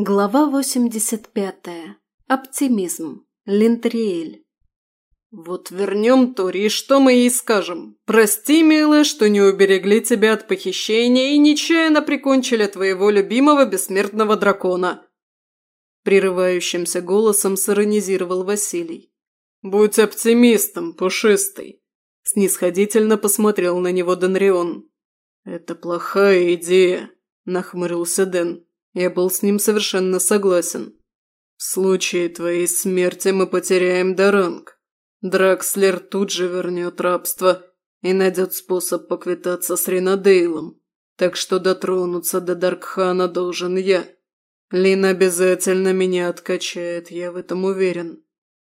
Глава 85. Оптимизм. Линтриэль. «Вот вернем Тори, и что мы ей скажем? Прости, милая, что не уберегли тебя от похищения и нечаянно прикончили твоего любимого бессмертного дракона!» Прерывающимся голосом сиронизировал Василий. «Будь оптимистом, пушистый!» Снисходительно посмотрел на него Денрион. «Это плохая идея», – нахмурился Дэн. Я был с ним совершенно согласен. В случае твоей смерти мы потеряем Даранг. Дракслер тут же вернет рабство и найдет способ поквитаться с Ринадейлом. Так что дотронуться до Даркхана должен я. Лин обязательно меня откачает, я в этом уверен.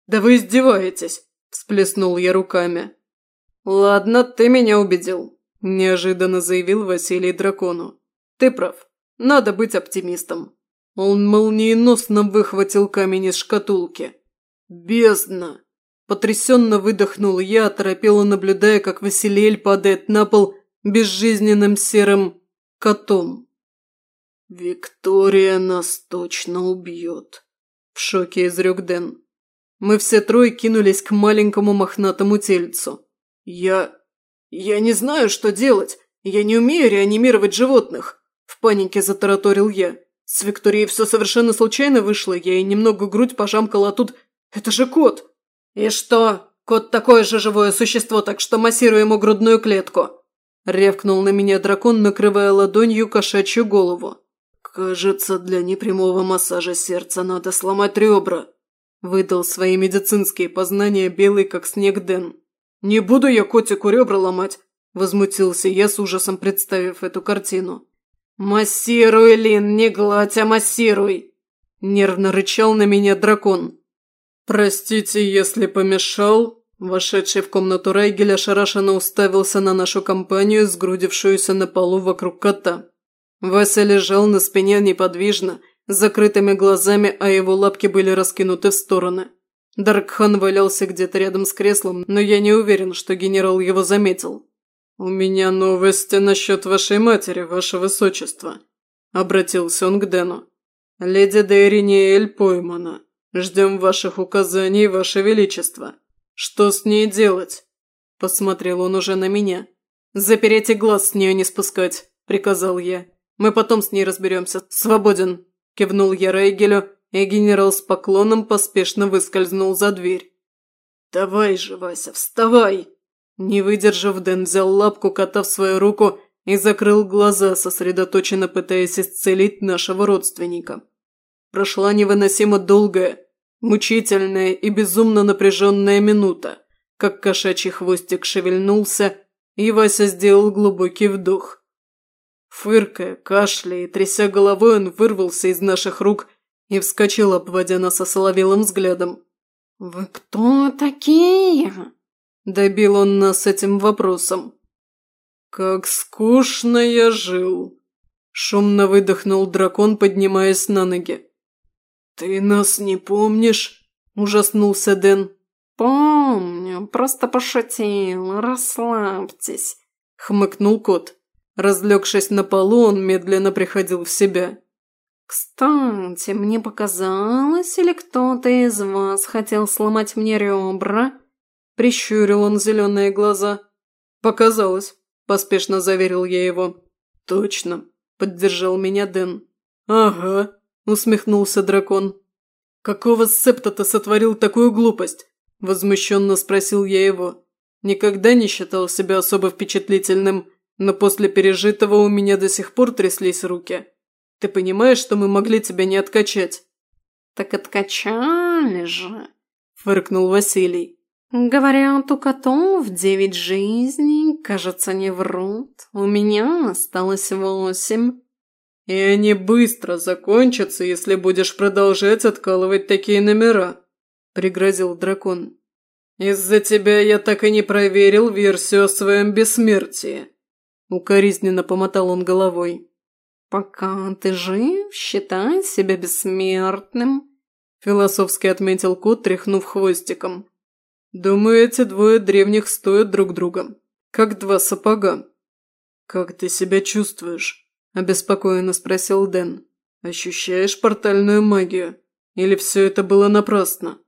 «Да вы издеваетесь!» – всплеснул я руками. «Ладно, ты меня убедил», – неожиданно заявил Василий дракону. «Ты прав. Надо быть оптимистом. Он молниеносно выхватил камень из шкатулки. «Бездна!» Потрясенно выдохнул я, торопело наблюдая, как Василиэль падает на пол безжизненным серым котом. «Виктория нас точно убьет», – в шоке изрек Дэн. Мы все трое кинулись к маленькому мохнатому тельцу. «Я... я не знаю, что делать. Я не умею реанимировать животных. В панике затараторил я. С Викторией все совершенно случайно вышло, я ей немного грудь пожамкала, а тут... Это же кот! И что? Кот такое же живое существо, так что массируй ему грудную клетку. Ревкнул на меня дракон, накрывая ладонью кошачью голову. «Кажется, для непрямого массажа сердца надо сломать ребра», – выдал свои медицинские познания белый как снег Дэн. «Не буду я котику ребра ломать», – возмутился я с ужасом, представив эту картину. «Массируй, Лин, не гладь, а массируй!» Нервно рычал на меня дракон. «Простите, если помешал?» Вошедший в комнату Райгель ошарашенно уставился на нашу компанию, сгрудившуюся на полу вокруг кота. Вася лежал на спине неподвижно, с закрытыми глазами, а его лапки были раскинуты в стороны. Даркхан валялся где-то рядом с креслом, но я не уверен, что генерал его заметил. «У меня новости насчет вашей матери, ваше высочество», – обратился он к Дэну. «Леди Дейриниэль поймана. Ждем ваших указаний, ваше величество. Что с ней делать?» Посмотрел он уже на меня. «Запереть и глаз с нее не спускать», – приказал я. «Мы потом с ней разберемся. Свободен», – кивнул я Рейгелю, и генерал с поклоном поспешно выскользнул за дверь. «Давай же, Вася, вставай!» Не выдержав, Дэн взял лапку кота в свою руку и закрыл глаза, сосредоточенно пытаясь исцелить нашего родственника. Прошла невыносимо долгая, мучительная и безумно напряженная минута, как кошачий хвостик шевельнулся, и Вася сделал глубокий вдох. Фыркая, кашляя и тряся головой, он вырвался из наших рук и вскочил, обводя нас осоловелым взглядом. «Вы кто такие?» Добил он нас этим вопросом. «Как скучно я жил!» Шумно выдохнул дракон, поднимаясь на ноги. «Ты нас не помнишь?» – ужаснулся Дэн. «Помню, просто пошутил, расслабьтесь», – хмыкнул кот. Разлегшись на полу, он медленно приходил в себя. «Кстати, мне показалось, или кто-то из вас хотел сломать мне ребра?» Прищурил он зеленые глаза. «Показалось», – поспешно заверил я его. «Точно», – поддержал меня Дэн. «Ага», – усмехнулся дракон. «Какого септа ты сотворил такую глупость?» – возмущенно спросил я его. Никогда не считал себя особо впечатлительным, но после пережитого у меня до сих пор тряслись руки. Ты понимаешь, что мы могли тебя не откачать?» «Так откачали же», – фыркнул Василий. Говорят, у котов девять жизней, кажется, не врут. У меня осталось восемь. И они быстро закончатся, если будешь продолжать откалывать такие номера, пригрозил дракон. Из-за тебя я так и не проверил версию о своем бессмертии. Укоризненно помотал он головой. «Пока ты жив, считай себя бессмертным», – философски отметил кот, тряхнув хвостиком. Думаю, эти двое древних стоят друг друга, как два сапога. «Как ты себя чувствуешь?» – обеспокоенно спросил Дэн. Ощущаешь портальную магию? Или все это было напрасно?»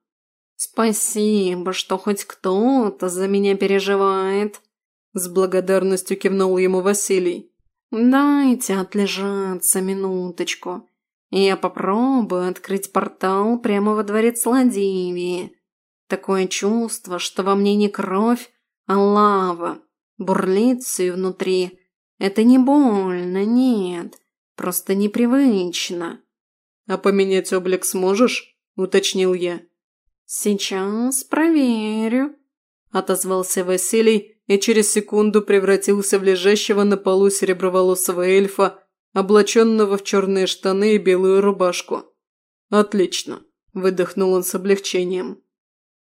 «Спасибо, что хоть кто-то за меня переживает», – с благодарностью кивнул ему Василий. «Дайте отлежаться минуточку. Я попробую открыть портал прямо во дворец Ладивии. Такое чувство, что во мне не кровь, а лава. Бурлит все внутри. Это не больно, нет. Просто непривычно. «А поменять облик сможешь?» – уточнил я. «Сейчас проверю», – отозвался Василий и через секунду превратился в лежащего на полу сереброволосого эльфа, облаченного в черные штаны и белую рубашку. «Отлично», – выдохнул он с облегчением.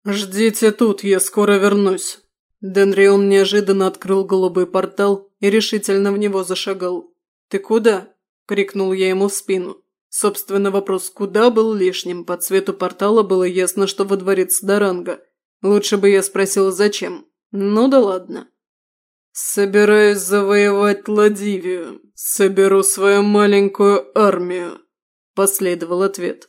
«Ждите тут, я скоро вернусь». Денрион неожиданно открыл голубой портал и решительно в него зашагал. «Ты куда?» – крикнул я ему в спину. Собственно, вопрос «куда» был лишним. По цвету портала было ясно, что во дворец Даранга. Лучше бы я спросил, зачем. Ну да ладно. «Собираюсь завоевать Ладивию. Соберу свою маленькую армию», – последовал ответ.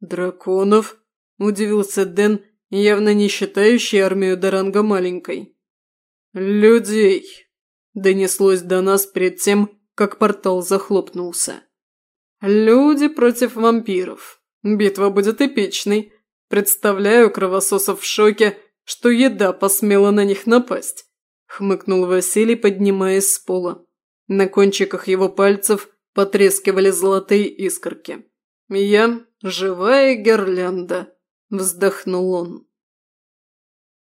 «Драконов?» – удивился Дэн, явно не считающий армию Даранга маленькой. «Людей!» – донеслось до нас перед тем, как портал захлопнулся. «Люди против вампиров. Битва будет эпичной. Представляю кровососов в шоке, что еда посмела на них напасть», – хмыкнул Василий, поднимаясь с пола. На кончиках его пальцев потрескивали золотые искорки. «Я – живая гирлянда», – вздохнул он.